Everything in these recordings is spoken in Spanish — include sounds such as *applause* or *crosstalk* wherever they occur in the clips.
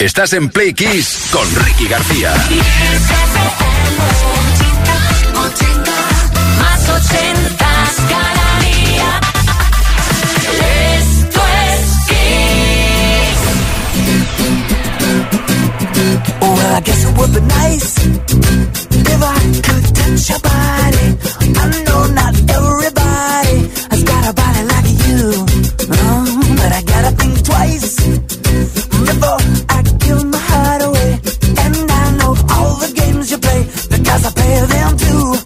Estás en Play Kiss con Ricky García. Más Well, I guess it would be nice if I could touch your body. I know not everybody has got a body like you, um, but I gotta think twice before. them too.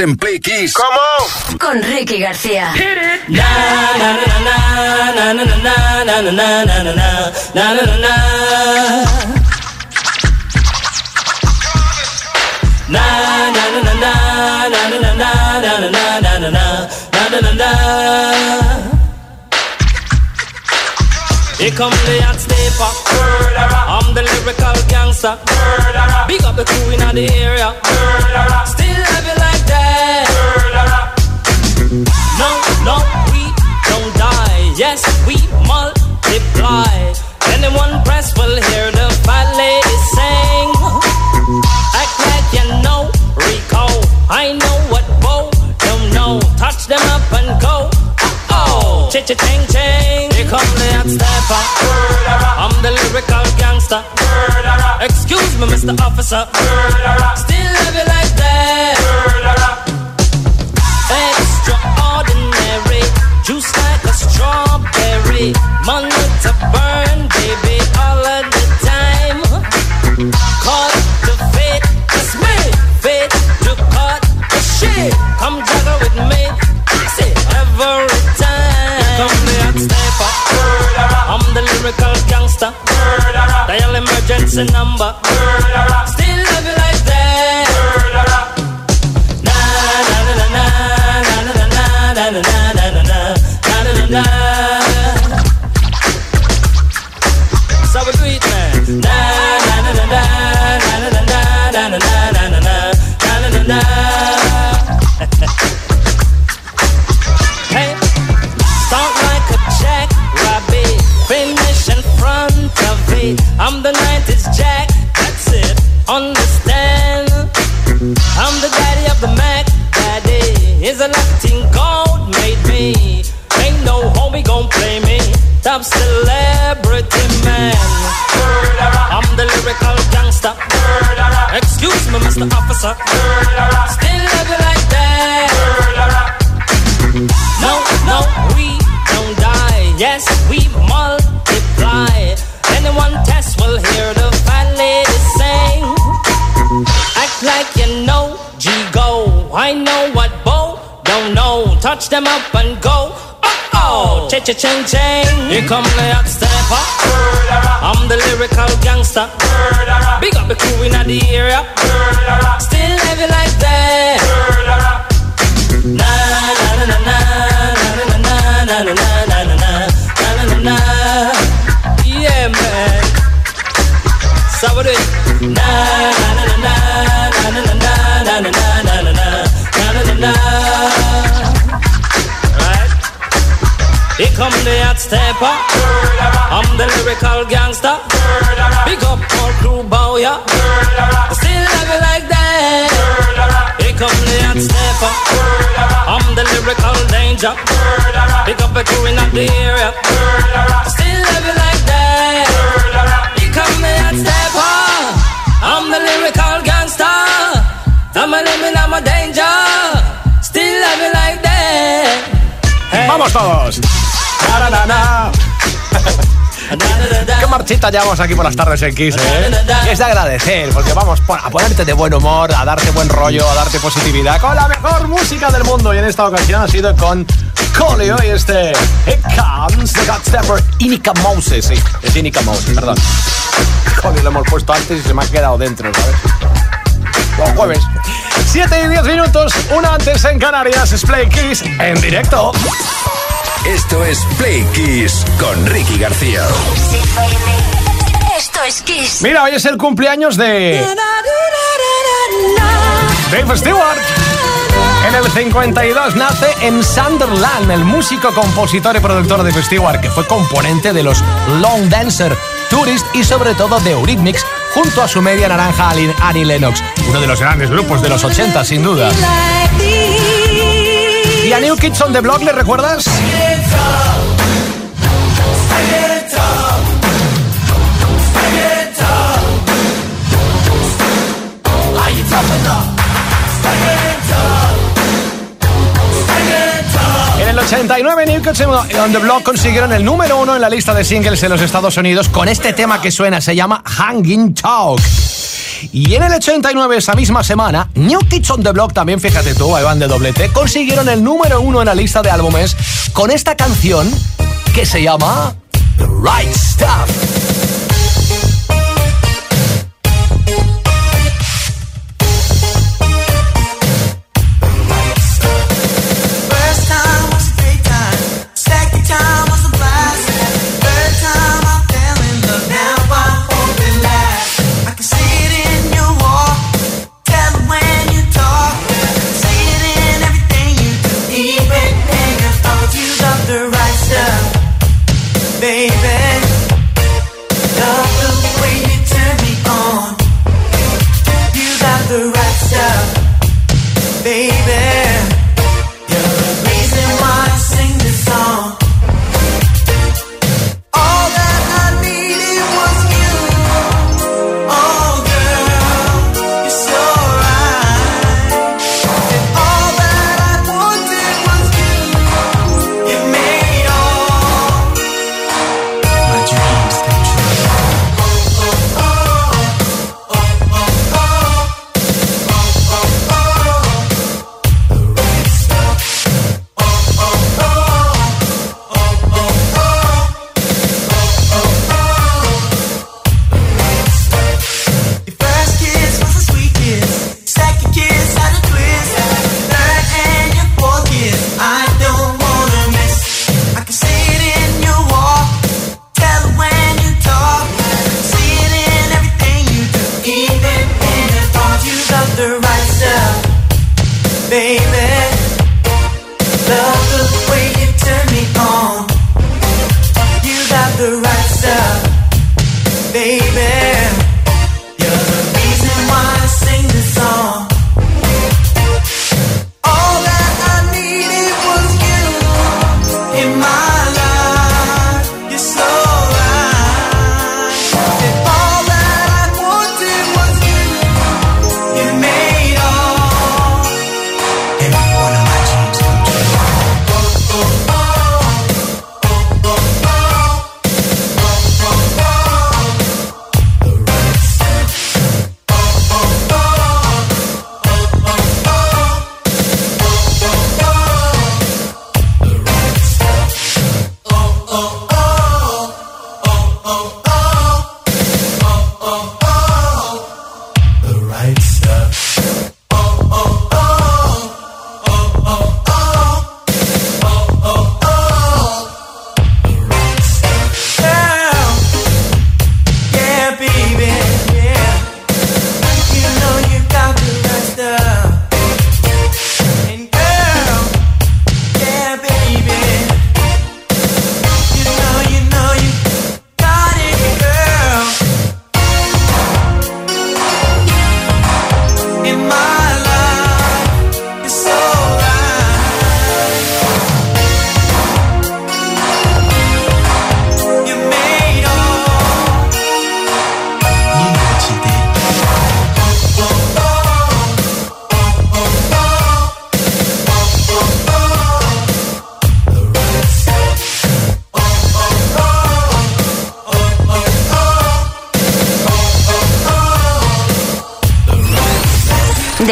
en Play Kiss. Con Ricky García. Here the hot gangster. No, no, we don't die. Yes, we multiply. Anyone press will hear the fat sing. Act like you know, recall. I know what Bo don't know. Touch them up and go. Oh, cha cha ching ching. Here come the hot stepper. I'm the lyrical gangster. Excuse me, Mr. Officer. Still love you like that. Hey. Mary, juice like a strawberry. Money to burn, baby, all of the time. Caught to fate, it's me. Fate to cut the shit. Come juggle with me, say every time. Here come the hot sniper. I'm the lyrical gangster. Dial emergency number. Still love you like that top celebrity man. I'm the lyrical gangster. Excuse me, Mr. Officer. Still love you like that. No, no, we don't die. Yes, we multiply. Anyone test will hear the fat lady sing. Act like you know G-Go. I know what Bo don't know. Touch them up and go. Cha cha ching ching. Here come the hot stepper. I'm the lyrical gangster. Big up the crew in the area. Still heavy like that. Come the hot stepper. I'm the lyrical gangster. Big up all crew bow ya. Still love you like that. Here come the hot stepper. I'm the lyrical danger. Big up the crew in the area. Still marchita llevamos aquí por las tardes en Kiss, ¿eh? Es de agradecer, porque vamos a ponerte de buen humor, a darte buen rollo, a darte positividad con la mejor música del mundo. Y en esta ocasión ha sido con Colio y este It Comes the God Stepper Inica Moses. Sí, es Inica Moses, perdón. Colio lo hemos puesto antes y se me ha quedado dentro, ¿sabes? Los jueves. 7 y 10 minutos, una antes en Canarias, es Play Kiss en directo. Esto es Play Kiss con Ricky García. Esto es Kiss. Mira, hoy es el cumpleaños de Dave Stewart. En el 52 nace en Sunderland el músico, compositor y productor de Stewart, que fue componente de los Long Dancer, Tourist y sobre todo de Eurythmics, junto a su media naranja Annie Lennox, uno de los grandes grupos de los 80 sin duda. ¿Y a New Kids on the Block le recuerdas? En el 89 New Kids on the Block consiguieron el número uno en la lista de singles en los Estados Unidos con este tema que suena, se llama Hanging Talk. Y en el 89, esa misma semana, New Kids on the Block, también fíjate tú, ahí de doblete, consiguieron el número uno en la lista de álbumes con esta canción que se llama The Right Stuff.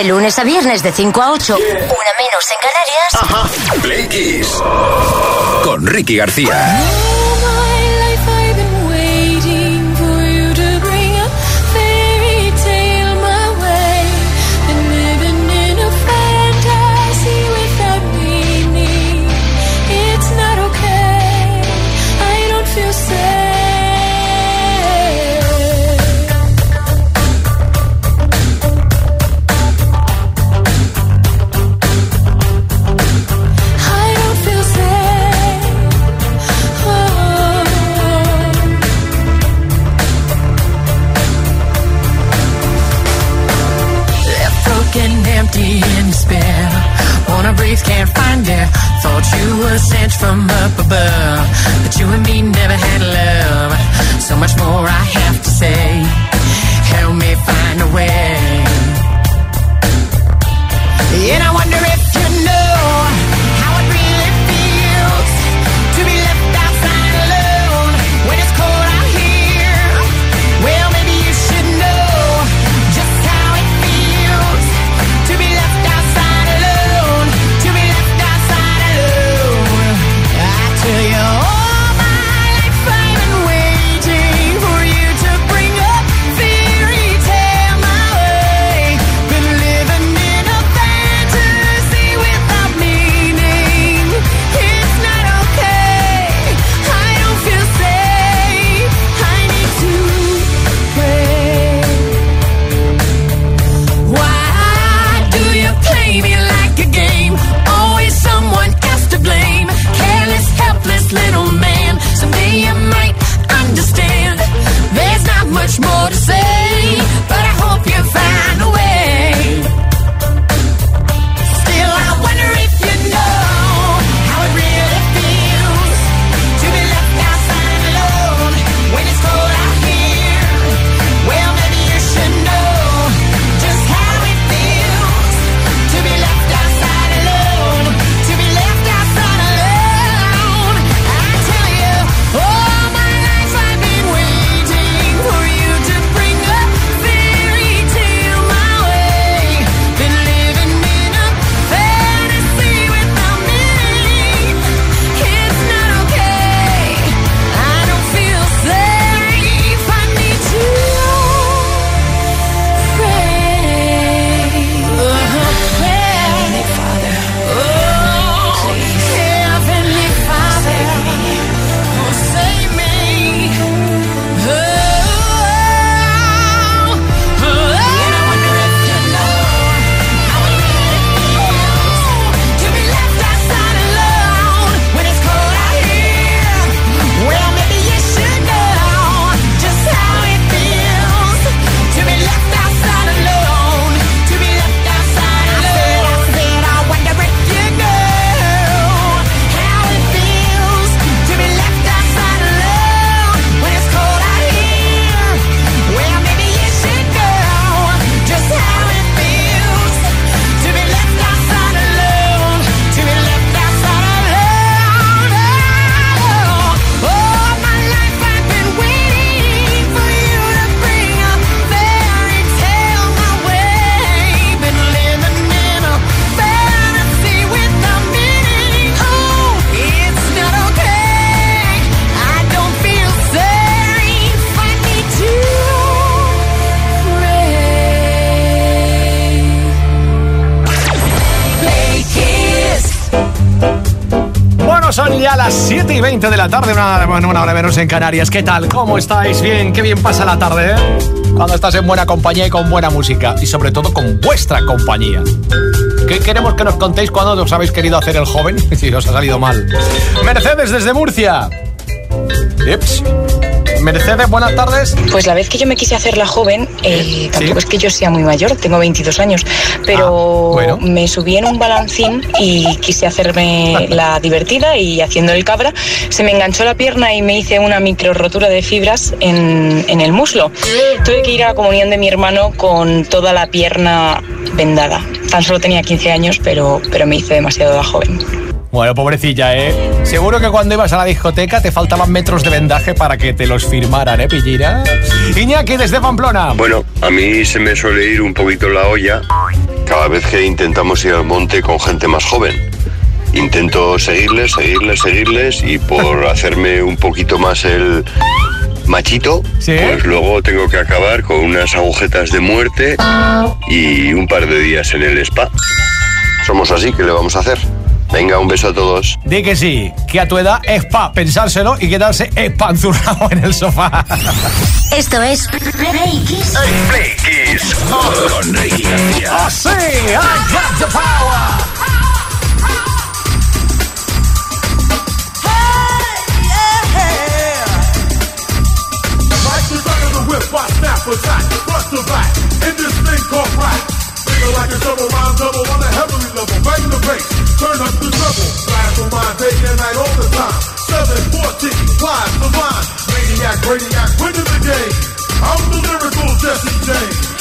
De lunes a viernes de 5 a 8, yeah. una menos en Canarias. Ajá. Play Kiss. Con Ricky García. son ya las 7 y 20 de la tarde, una, bueno, una hora menos en Canarias. ¿Qué tal? ¿Cómo estáis? Bien, qué bien pasa la tarde, ¿eh? Cuando estás en buena compañía y con buena música, y sobre todo con vuestra compañía. ¿Qué queremos que nos contéis cuando os habéis querido hacer el joven? *laughs* Si os ha salido mal. Mercedes desde Murcia. Eps. Mercedes, buenas tardes. Pues la vez que yo me quise hacer la joven, eh, tampoco ¿Sí? es que yo sea muy mayor, tengo 22 años, pero ah, bueno. me subí en un balancín y quise hacerme *laughs* la divertida y haciendo el cabra, se me enganchó la pierna y me hice una micro rotura de fibras en, en el muslo. Tuve que ir a la comunión de mi hermano con toda la pierna vendada. Tan solo tenía 15 años, pero, pero me hice demasiado la joven. Bueno, pobrecilla, ¿eh? Seguro que cuando ibas a la discoteca te faltaban metros de vendaje para que te los firmaran, ¿eh, Pillina? Iñaki, desde Pamplona. Bueno, a mí se me suele ir un poquito la olla cada vez que intentamos ir al monte con gente más joven. Intento seguirles, seguirles, seguirles y por *laughs* hacerme un poquito más el machito, pues luego tengo que acabar con unas agujetas de muerte y un par de días en el spa. Somos así, ¿qué le vamos a hacer? Venga, un beso a todos. Di que sí, que a tu edad es pa pensárselo y quedarse espanzurrado en el sofá. Esto es Play Kiss. Play Kiss con Ricky García. ¡Oh, sí! ¡I got the power! Up the treble. Blast the mind day and night all the time. 714, flies the line. Maniac, radiac, winning the game. I'm the lyrical Jesse James.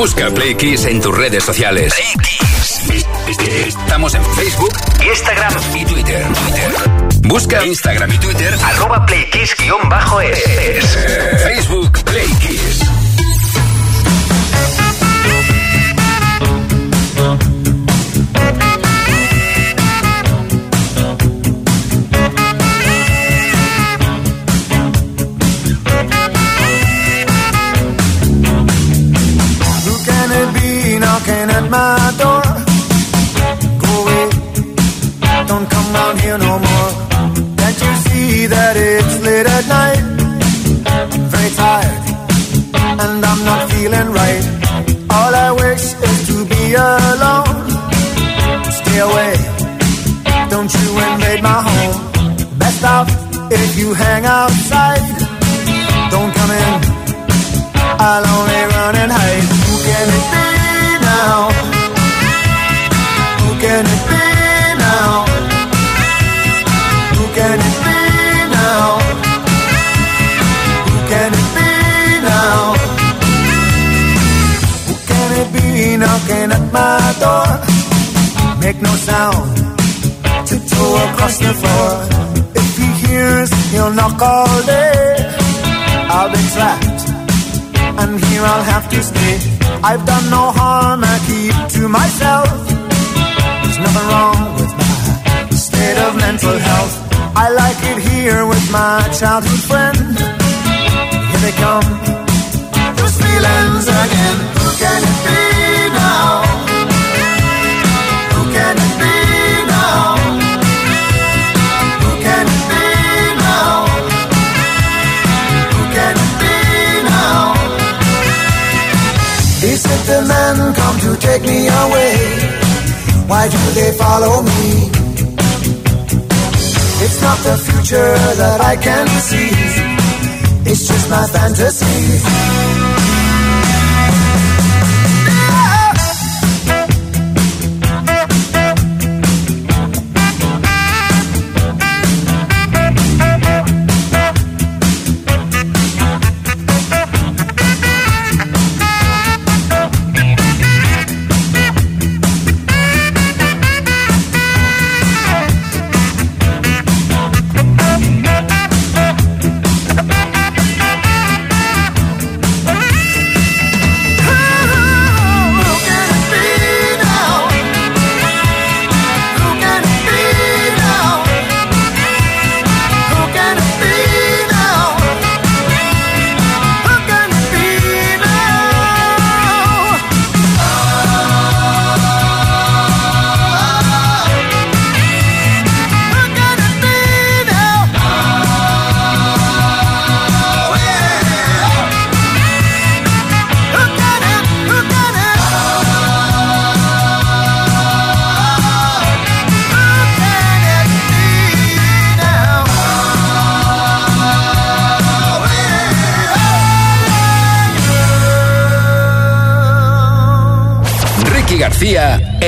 Busca Play Kiss en tus redes sociales. Estamos en Facebook, Instagram y Twitter. Busca Instagram y Twitter arroba playkiss-es. Facebook Play Kiss. My my door? Make no sound, tiptoe across the floor. If he hears, he'll knock all day. I'll be trapped, and here I'll have to stay. I've done no harm, I keep to myself. There's nothing wrong with my state of mental health. I like it here with my childhood friend. Here they come, those feelings again. Can it come to take me away. Why do they follow me? It's not the future that I can see. It's just my fantasy.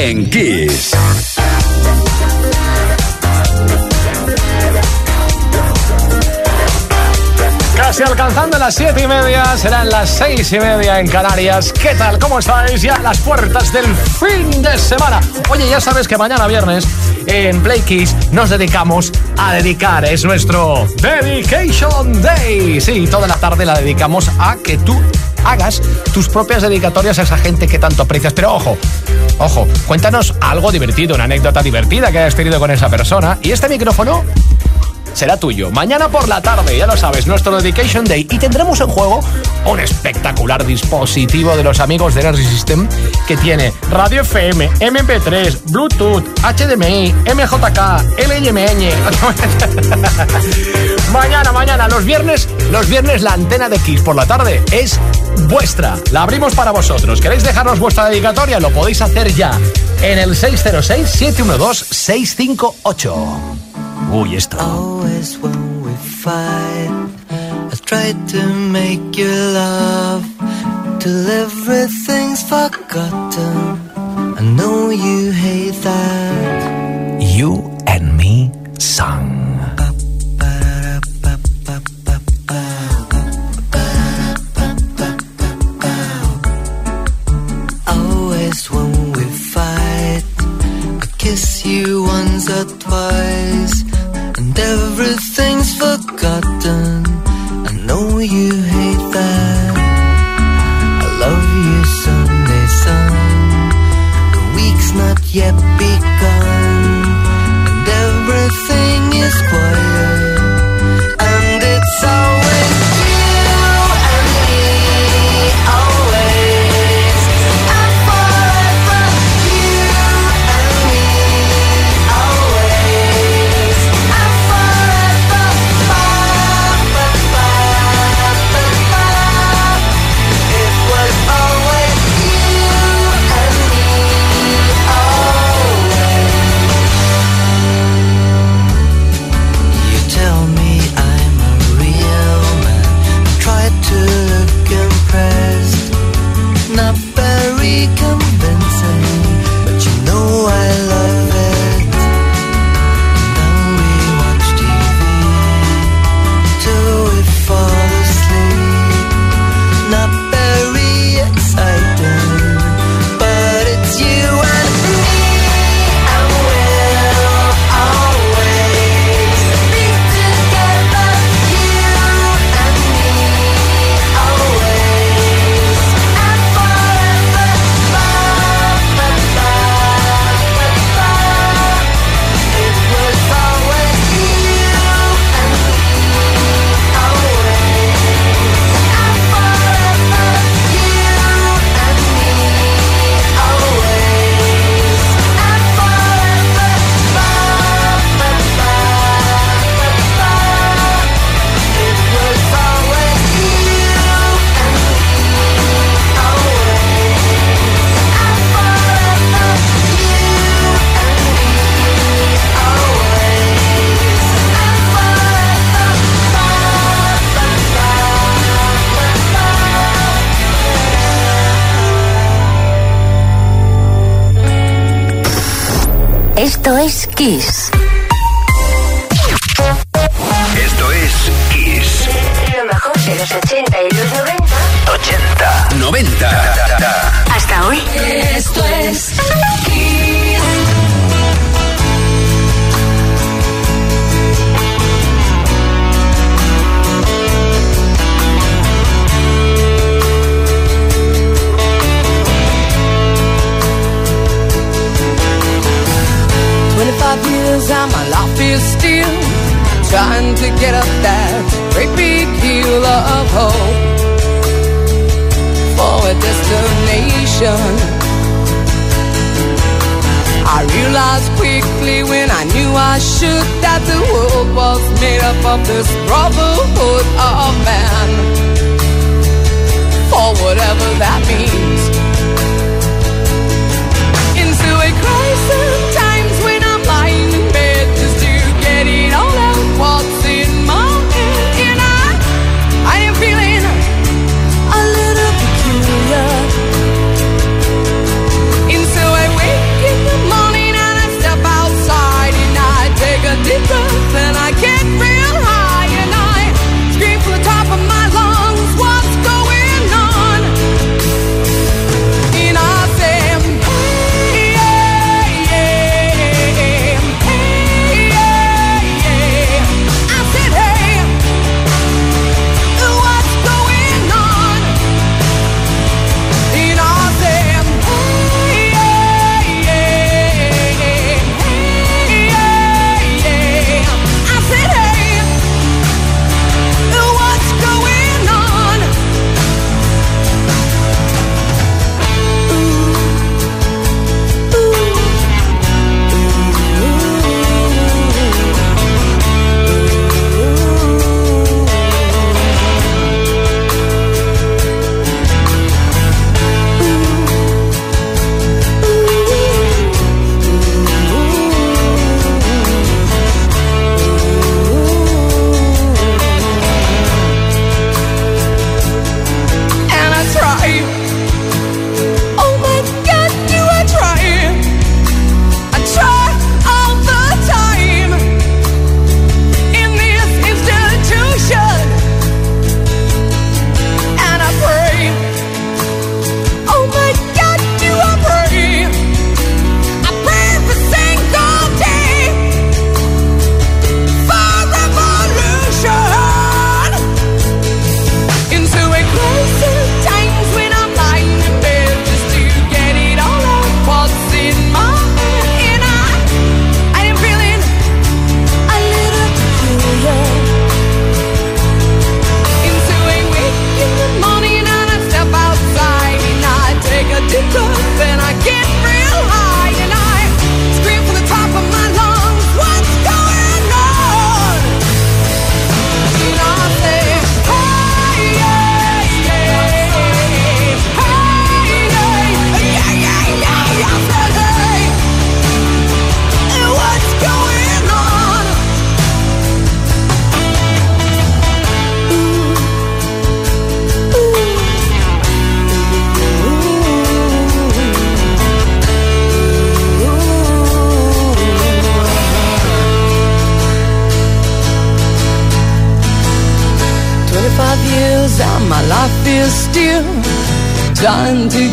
En Kiss. Casi alcanzando las siete y media, serán las seis y media en Canarias. ¿Qué tal? ¿Cómo estáis? Ya las puertas del fin de semana. Oye, ya sabes que mañana viernes en Play Kiss nos dedicamos a dedicar. Es nuestro Dedication Day. Sí, toda la tarde la dedicamos a que tú hagas tus propias dedicatorias a esa gente que tanto aprecias. Pero ojo, ojo, cuéntanos algo divertido, una anécdota divertida que hayas tenido con esa persona. Y este micrófono será tuyo. Mañana por la tarde, ya lo sabes, nuestro Dedication Day. Y tendremos en juego un espectacular dispositivo de los amigos de Energy System que tiene radio FM, MP3, Bluetooth, HDMI, MJK, LMN. *laughs* mañana, mañana, los viernes, los viernes la antena de Kiss por la tarde es vuestra. La abrimos para vosotros. ¿Queréis dejarnos vuestra dedicatoria? Lo podéis hacer ya en el 606-712-658. Uy, esto. Always when we fight, I try to make you love till everything's forgotten. I know you hate that. You and Me Song. Once or twice, and everything's forgotten. I know you hate that. I love you Sunday sun. The week's not yet begun,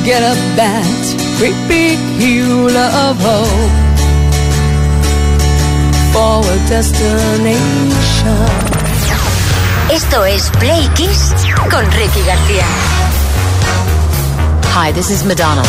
get up that creepy big of hope for a destination. Esto es Play Kiss con Ricky García. Hi, this is Madonna.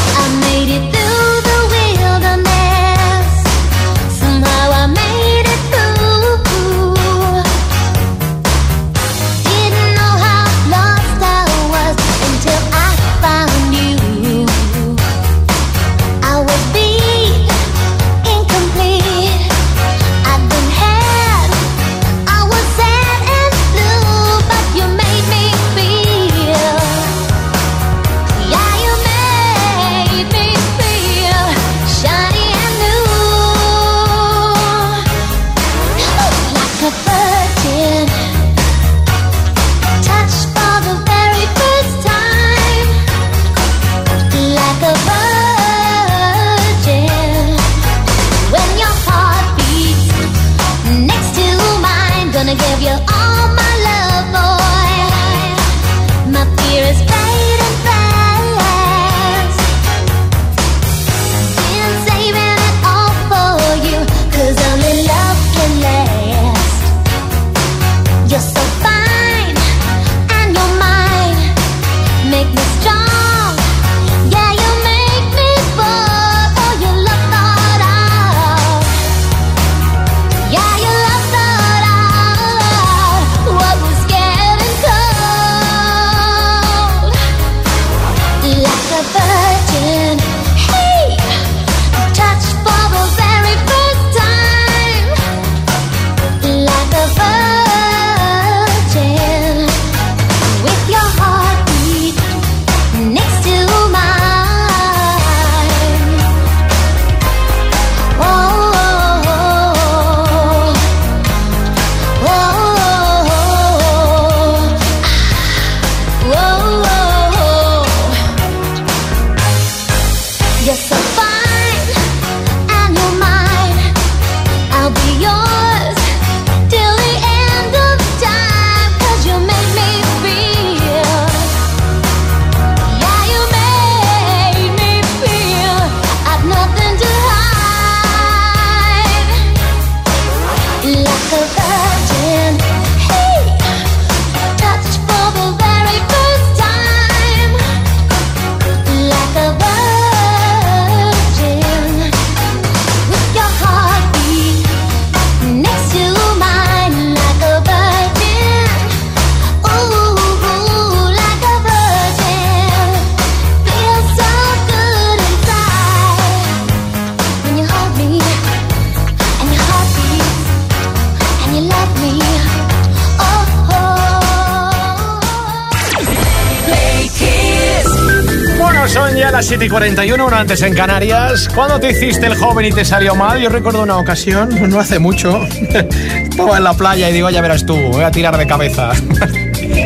7 y 41, una antes en Canarias. ¿Cuándo te hiciste el joven y te salió mal? Yo recuerdo una ocasión, *laughs* no hace mucho. *laughs* Estaba en la playa y digo, ya verás tú, voy a tirar de cabeza. *laughs*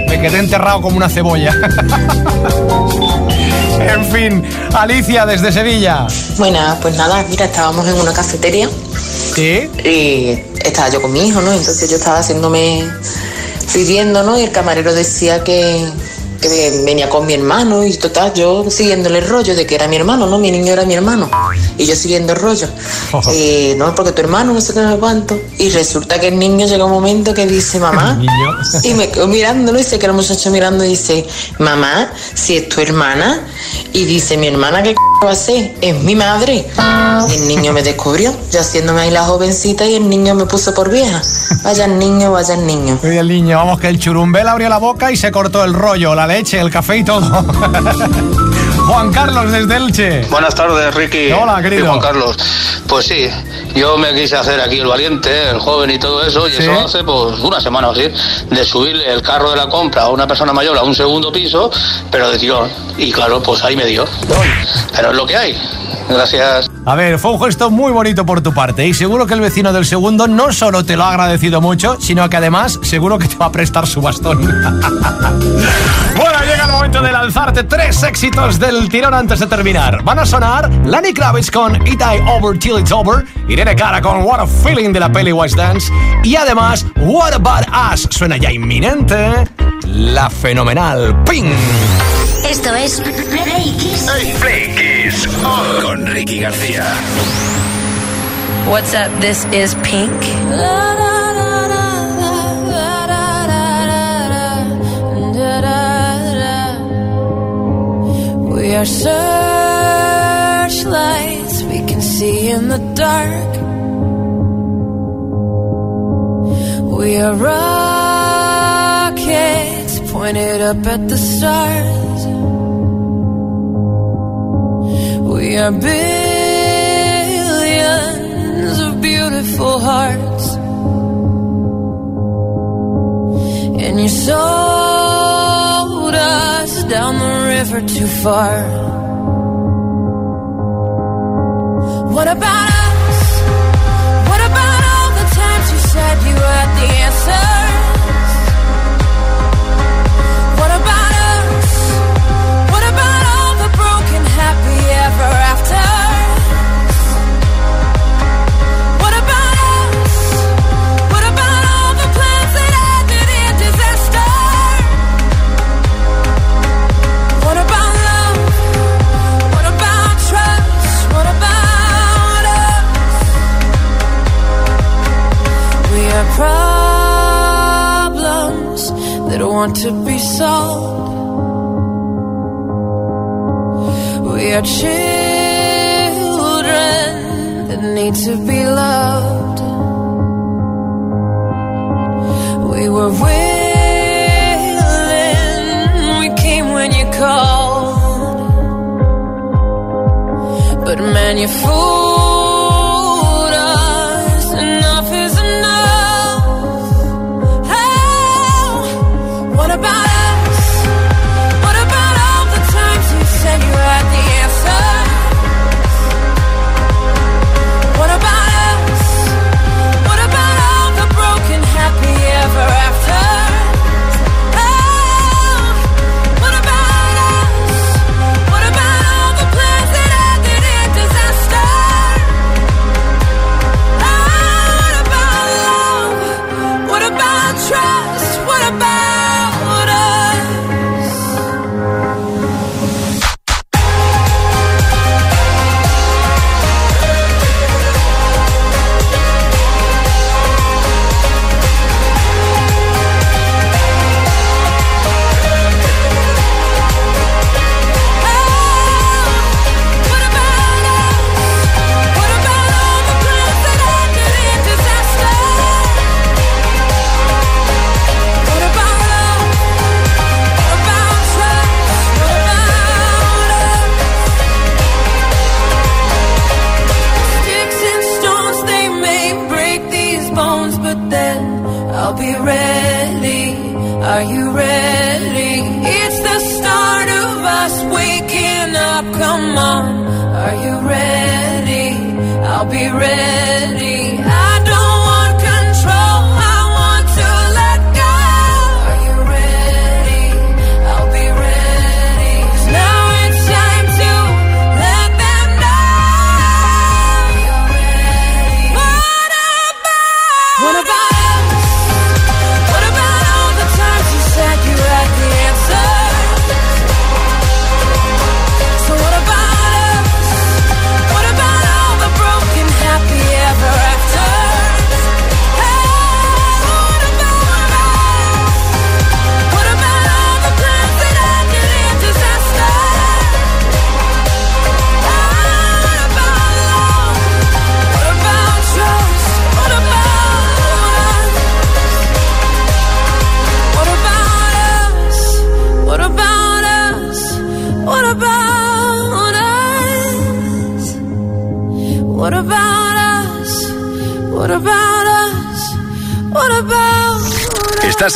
Me quedé enterrado como una cebolla. en fin, Alicia desde Sevilla. Bueno, pues nada, mira, estábamos en una cafetería ¿Sí? y estaba yo con mi hijo, ¿no? Entonces yo estaba haciéndome, pidiendo, ¿no? Y el camarero decía que, que venía con mi hermano y total, yo siguiéndole el rollo de que era mi hermano, ¿no? Mi niño era mi hermano y yo siguiendo el rollo. *laughs* Eh, no, porque tu hermano no sé qué, sé cuánto. Y resulta que el niño llega un momento que dice, mamá, *laughs* y me quedo mirándolo y se queda el muchacho mirando y dice, mamá, si es tu hermana. Y dice, mi hermana, ¿qué c va a ser? Es mi madre. Y el niño me descubrió, yo haciéndome ahí la jovencita y el niño me puso por vieja. Vaya el niño, vaya el niño. *laughs* Oye, el niño, vamos, que el churumbel abrió la boca y se cortó el rollo, la leche, el café y todo. Juan Carlos desde Elche. Buenas tardes, Ricky. Hola, querido. Y Juan Carlos. Pues sí, yo me quise hacer aquí el valiente, el joven y todo eso, y Sí. eso hace pues una semana o así, de subir el carro de la compra a una persona mayor a un segundo piso, pero de tirón. Y claro, pues ahí me dio. Pero es lo que hay. Gracias. A ver, fue un gesto muy bonito por tu parte y seguro que el vecino del segundo no solo te lo ha agradecido mucho, sino que además seguro que te va a prestar su bastón. *laughs* bueno, llega el momento de lanzarte tres éxitos del tirón antes de terminar. Van a sonar Lenny Kravitz con It I Over Till It's Over, Irene Cara con What a Feeling de la peli West Dance y además What About Us suena ya inminente, la fenomenal Ping. Esto es Play Kiss. Play Kiss con Ricky García. What's up? This is Pink. We are searchlights we can see in the dark. We are rockets pointed up at the stars. We are billions of beautiful hearts. And you us down the river too far. What about problems that want to be solved. We are children that need to be loved. We were willing, we came when you called. But man, you fool.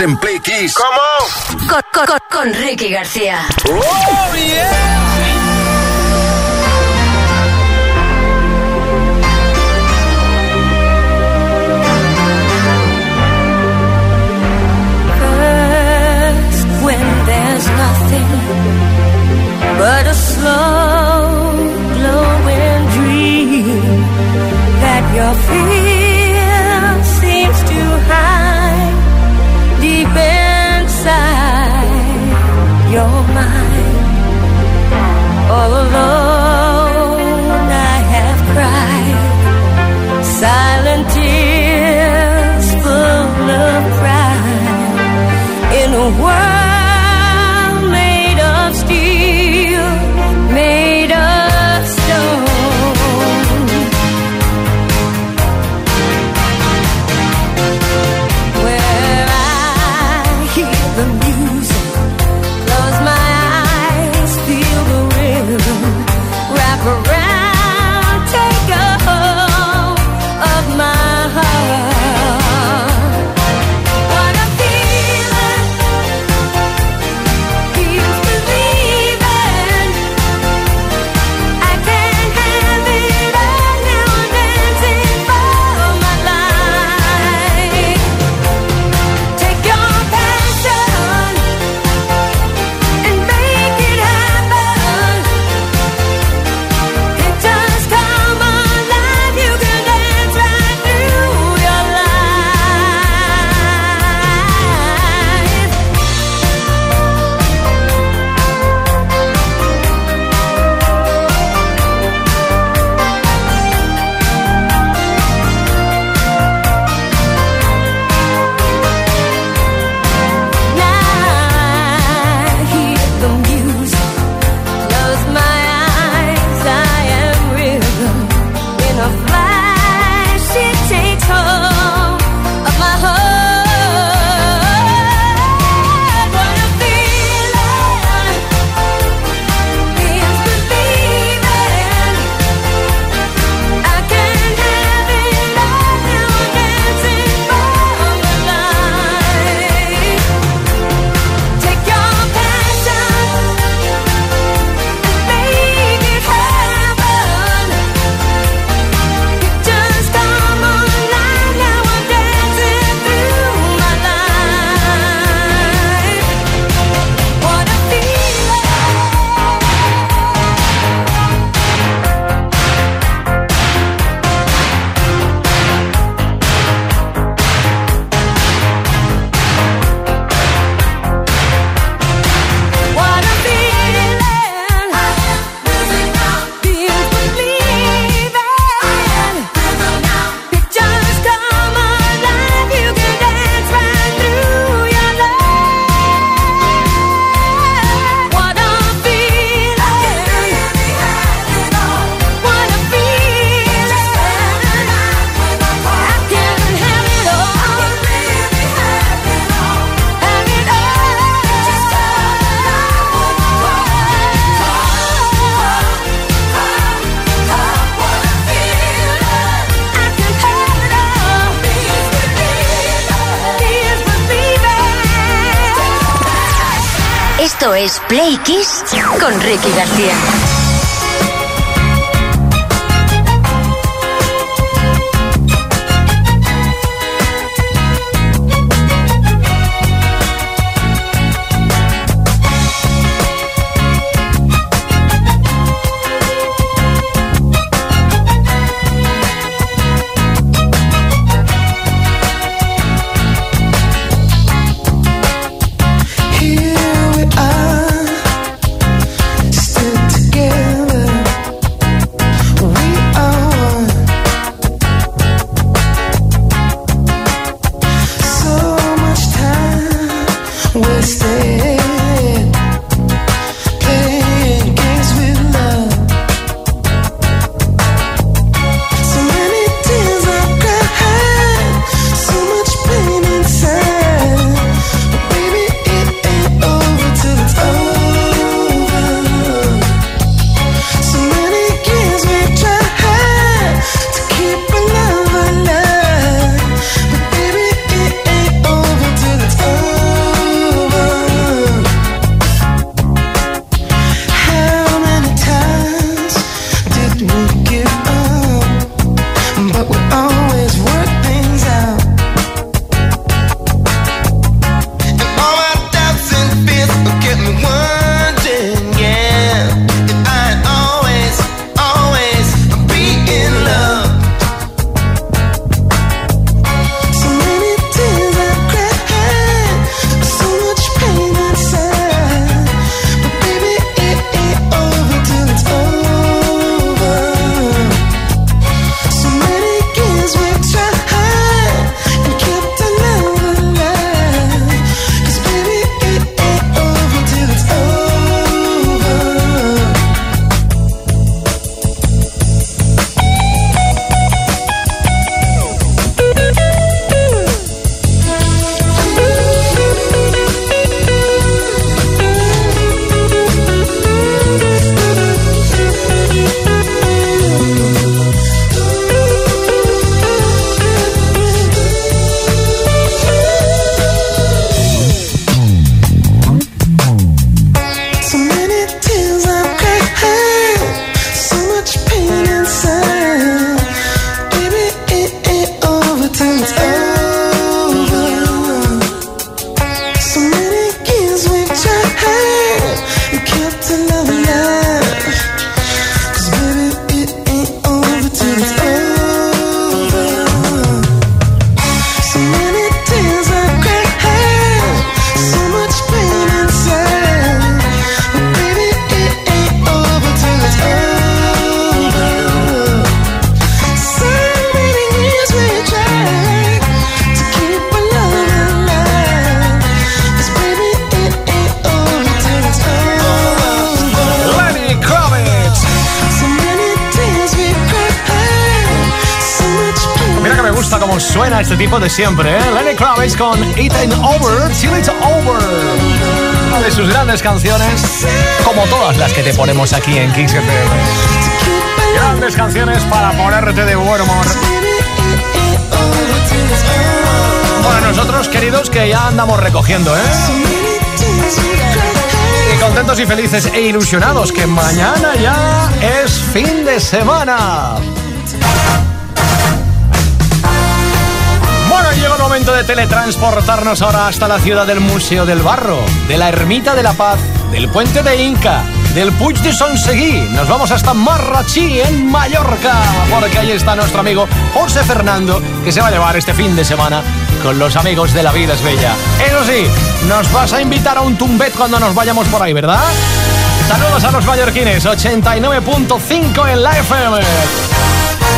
en Play Kiss. ¿Cómo? Con, con, con Ricky García. ¡Oh! Kiss suena este tipo de siempre, ¿eh? Lenny Kravitz con It Over Till It's Over. Una de sus grandes canciones, como todas las que te ponemos aquí en Kings FM. Grandes canciones para ponerte de buen humor. Bueno, nosotros, queridos, que ya andamos recogiendo, ¿eh? Y contentos y felices e ilusionados que mañana ya es fin de semana. Llega el momento de teletransportarnos ahora hasta la ciudad del Museo del Barro, de la Ermita de la Paz, del Puente de Inca, del Puig de Sonseguí. Nos vamos hasta Marrachí, en Mallorca, porque ahí está nuestro amigo José Fernando, que se va a llevar este fin de semana con los amigos de La Vida es Bella. Eso sí, nos vas a invitar a un tumbet cuando nos vayamos por ahí, ¿verdad? Saludos a los mallorquines, 89.5 en la FM.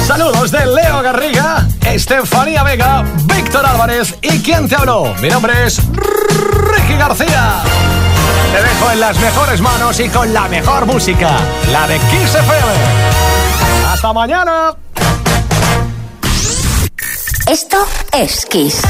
Saludos de Leo Garriga, Estefanía Vega, Víctor Álvarez y quien te habló. Mi nombre es Ricky García. Te dejo en las mejores manos y con la mejor música, la de Kiss FM. Hasta mañana. Esto es Kiss.